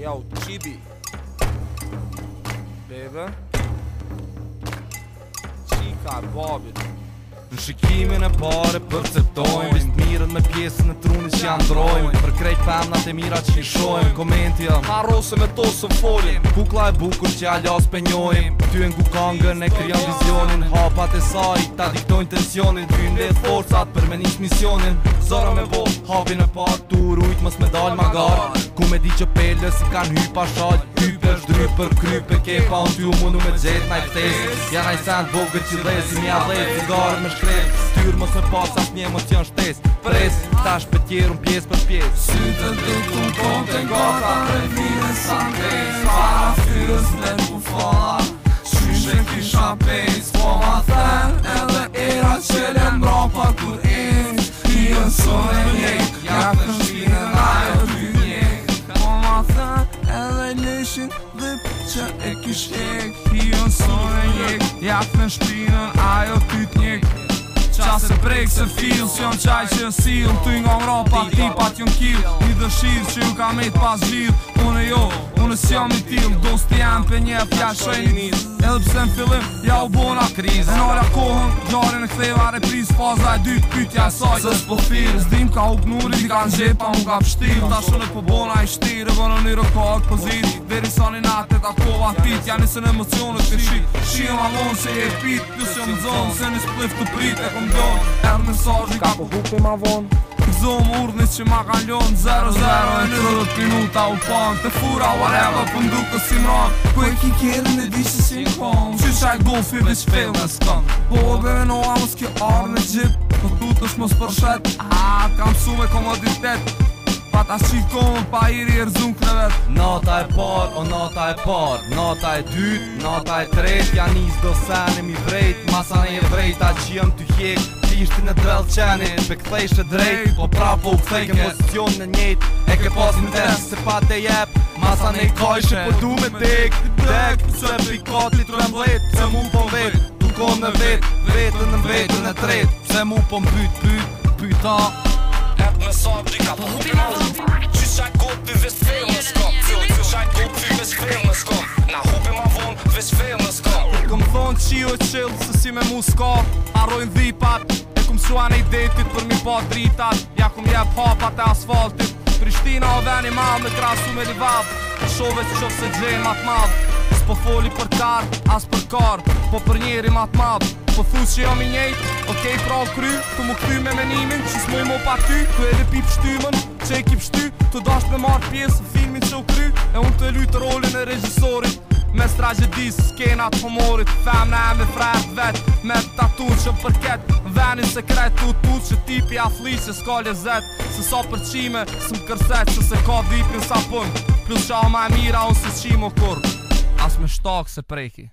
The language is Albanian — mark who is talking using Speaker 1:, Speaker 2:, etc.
Speaker 1: Jao, qidi Bebe
Speaker 2: Qika, bobi Në shikimin e bore, përse tojnë, vist mirët me pjesën e trunit që janë drojmë Për krejt pëmnat e mirat që i shojmë Komentia Marro se me tosën folim Kukla e bukur që alias për njojmë Ty e ngu kangën e kryon vizionin Hapat e saj ta diktojnë tensionin Dyn dhe forcat për menis misionin Zora me vo, hapi në pat Tu rujt mës me dal ma gar Ku me di që pelle si kan hypa shal Hyp është dryp për kryp e kepa Unë ty u mundu me gjet na i ptes Ja na i sen vogët që dhe si mja dhe Cigarën me shkret Tyr mës me pat një shtes pres Tash për tjerë unë pjesë për pjesë Sy të dy ku në gata, në gota Dhe vire sa ndes Para fyrës në në bufala Shyshe kisha pes Po ma thënë, edhe era që le mbro Për kur
Speaker 1: e Ti e sënë e njek Ja të shkine nga e ty njek Po ma thënë, edhe leshin Dhe për që e kish ek Ti e sënë e njek Ja të shkine nga e ty njek se prejkë se fillë Së janë qaj që sillë Ty nga mra pa ti pa t'jën kilë Një dëshirë që ju ka me t'pas gjithë Unë e jo, mësë jam i tim Dost të jam për një pja shenit Edhe pëse në fillim, ja u bona kriz Në ala kohën, gjarën e ktheva repriz Faza e dytë, pytja e sajtë sës s'po firë, s'dim ka u knurit Ti ka në gjepa, mu ka pështirë Ta shënë e po bona i shtirë Vë në një rëkot pëzit Veri sa një natë e ta kova pit Ja nisën emocionët të shik Shia ma lonë se e pit Kjo se në zonë, se një splif të prit E kom donë zonë urnit që ma ka ljonë Zero, zero, e në dhët minuta u ponë Të fura, whatever, për më duke si më rëmë e ki kjerën e di që si në konë Që që ajtë golf i vëqë fejnë me së Po dhe e noa mos kjo arë në gjithë Po të të
Speaker 2: shmo së A, kam su me komoditet Pa ta shikonë, pa i rjerëzun këtë vetë Nata e parë, o nata e parë Nata e dytë, nata e tretë Janis nisë do sen e mi vrejtë Masa ne e vrejtë, a që jëmë të hjekë ishti në drellë qeni Dhe këtë ishte drejt Po prapo u këtë Ke pozicion në njët E ke pas në tërë Se pa të jep Masa ne kajshe Po du me dek Dek Pëse e pikati të rëm Pse mu po më vet Tu në vet Vetën në vetën e tret Pse mu po më pyt Pyt Et në sabri ka të hupi mëllë Qisha kod për vest
Speaker 1: fejnë në skop Qisha kod për vest në skop Na hupi ma von Vest fejnë në skop Këm thonë qio e qëllë Sësime mu skop Arrojnë dhipat kum suan e detit për mi pa dritat Ja kum jep hapat e asfaltit Prishtina o veni ma me krasu me livab po Shove që qëf se gjej mat mad Po foli për kar, as për kar Po për njeri mat mad Po thus që jam i njejt, okej okay, pra u kry Tu mu këty me menimin, që s'moj mo pa ty Tu edhe pip shtymën, që e kip Tu dasht me marrë pjesë, filmin që u kry E unë të lujtë rolin e regjisorit Me stragedis, skenat humorit Femna në me frajt vet Me tatu që përket venin se krejt të utu që tipi afli që s'ka lezet Se sa përqime, së më kërset që se ka vipin sa pun Plus që o ma e mira, unë si qimo kur As me shtak se prejki